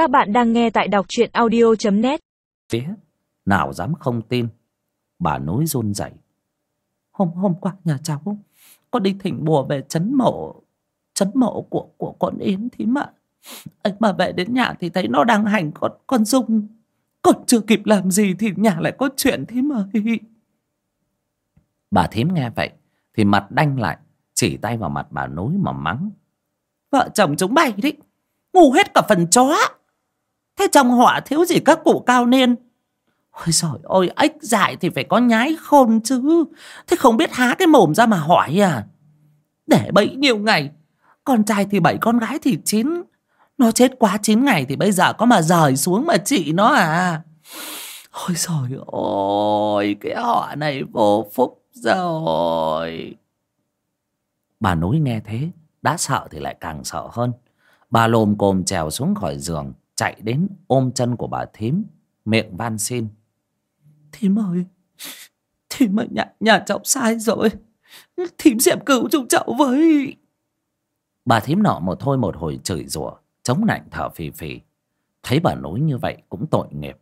Các bạn đang nghe tại đọc truyện audio.net Phía nào dám không tin. Bà núi run rẩy Hôm hôm qua nhà cháu Có đi thỉnh bùa về chấn mộ Chấn mộ của của con Yến thím ạ. Ấy Mà về đến nhà thì thấy nó đang hành con, con Dung. Còn chưa kịp làm gì Thì nhà lại có chuyện thím ơi. Bà thím nghe vậy Thì mặt đanh lại Chỉ tay vào mặt bà núi mà mắng. Vợ chồng chúng bay đấy Ngu hết cả phần chó Thế trong họ thiếu gì các cụ cao niên? Ôi trời ơi, ếch dại thì phải có nhái khôn chứ. Thế không biết há cái mồm ra mà hỏi à? Để bấy nhiêu ngày, Con trai thì bảy, con gái thì chín. Nó chết quá chín ngày thì bây giờ có mà rời xuống mà trị nó à? Ôi trời ơi, Cái họ này vô phúc rồi. Bà núi nghe thế, Đã sợ thì lại càng sợ hơn. Bà lồm cồm trèo xuống khỏi giường. Chạy đến ôm chân của bà thím Miệng van xin. Thím ơi Thím ơi nhà, nhà cháu sai rồi. Thím xem cứu chúng cháu với. Bà thím nọ một thôi một hồi chửi rủa Chống nạnh thở phì phì. Thấy bà núi như vậy cũng tội nghiệp.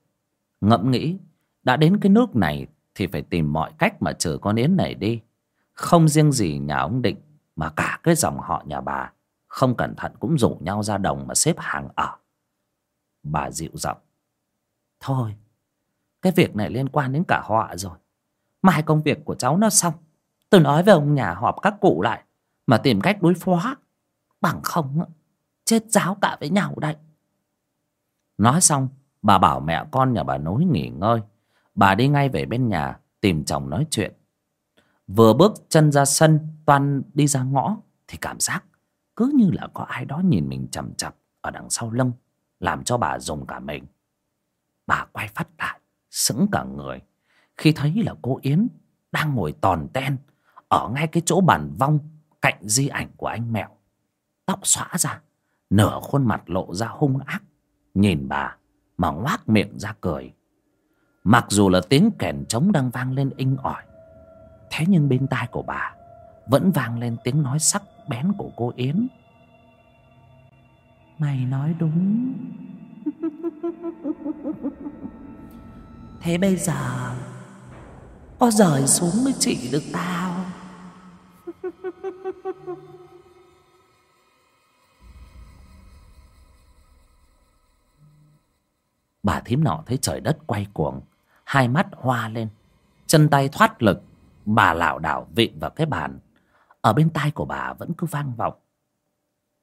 Ngẫm nghĩ Đã đến cái nước này Thì phải tìm mọi cách mà trừ con yến này đi. Không riêng gì nhà ông Định Mà cả cái dòng họ nhà bà. Không cẩn thận cũng rủ nhau ra đồng Mà xếp hàng ở Bà dịu giọng. Thôi, Cái việc này liên quan đến cả họa rồi. Mai công việc của cháu nó xong, Tôi nói với ông nhà họp các cụ lại, Mà tìm cách đối phó Bằng không Chết giáo cả với nhau đây. Nói xong, Bà bảo mẹ con nhà bà nối nghỉ ngơi. Bà đi ngay về bên nhà, Tìm chồng nói chuyện. Vừa bước chân ra sân, Toan đi ra ngõ, Thì cảm giác cứ như là có ai đó nhìn mình chằm chặp Ở đằng sau lưng. Làm cho bà dùng cả mình. Bà quay phát lại, Sững cả người, Khi thấy là cô Yến Đang ngồi tòn ten Ở ngay cái chỗ bàn vong Cạnh di ảnh của anh mẹo. Tóc xõa ra Nửa khuôn mặt lộ ra hung ác, Nhìn bà mà ngoác miệng ra cười. Mặc dù là tiếng kèn trống đang vang lên inh ỏi, Thế nhưng bên tai của bà Vẫn vang lên tiếng nói sắc bén của cô Yến. Mày nói đúng. Thế bây giờ Có rời xuống mới trị được tao? Bà thím nọ thấy trời đất quay cuồng Hai mắt hoa lên Chân tay thoát lực Bà lảo đảo vịn vào cái bàn. Ở bên tai của bà vẫn cứ vang vọng.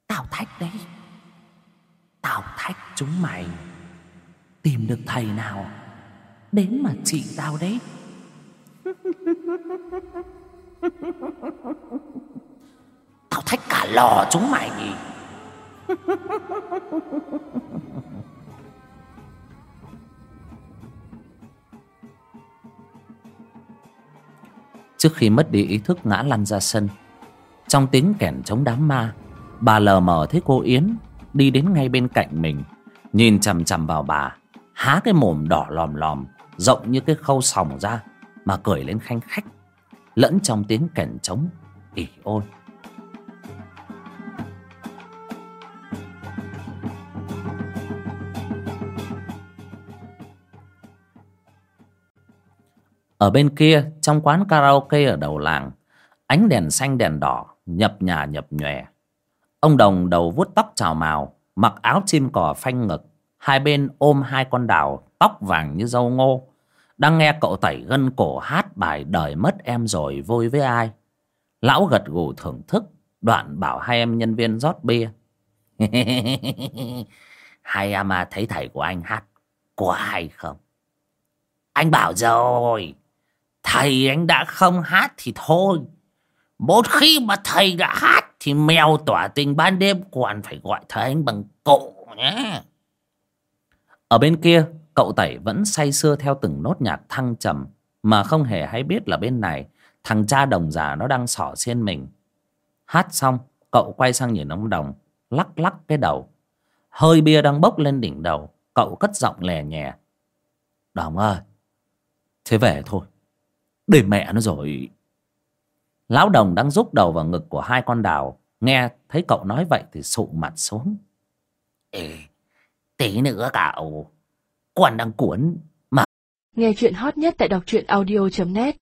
Tao thách đấy Tao thách chúng mày. Tìm được thầy nào, Đến mà trị tao đấy. Tao thách cả lò chúng mày nhỉ. Trước khi mất đi ý thức ngã lăn ra sân, Trong tiếng kẻn chống đám ma, Bà lờ mờ thấy cô Yến Đi đến ngay bên cạnh mình. Nhìn chằm chằm vào bà, Há cái mồm đỏ lòm lòm, Rộng như cái khâu sòng ra, Mà cười lên khanh khách, Lẫn trong tiếng kèn trống, ỉ ôi. Ở bên kia, trong quán karaoke ở đầu làng, Ánh đèn xanh đèn đỏ, Nhập nhà nhập nhòe. Ông Đồng đầu vuốt tóc trào màu Mặc áo chim cò phanh ngực Hai bên ôm hai con đào Tóc vàng như dâu ngô. Đang nghe cậu tẩy gân cổ hát bài Đời mất em rồi vui với ai. Lão gật gù thưởng thức Đoạn bảo hai em nhân viên rót bia. Hai em à, thấy thầy của anh hát Có hay không? Anh bảo rồi Thầy anh đã không hát thì thôi. Một khi mà thầy đã hát thì mèo tỏa tình ban đêm Còn phải gọi thầy anh bằng cậu nhé. Ở bên kia, Cậu Tẩy vẫn say sưa theo từng nốt nhạc thăng trầm, Mà không hề hay biết là bên này, Thằng cha đồng già nó đang xỏ xiên mình. Hát xong, Cậu quay sang nhìn ông Đồng, Lắc lắc cái đầu. Hơi bia đang bốc lên đỉnh đầu, Cậu cất giọng lè nhẹ Đồng ơi, Thế về thôi. Để mẹ nó rồi. Lão đồng đang rúc đầu vào ngực của hai con đào. Nghe thấy cậu nói vậy thì sụ mặt xuống. Ê Tí nữa cậu. Quan đang cuốn Nghe chuyện hot nhất tại đọc truyện audio.net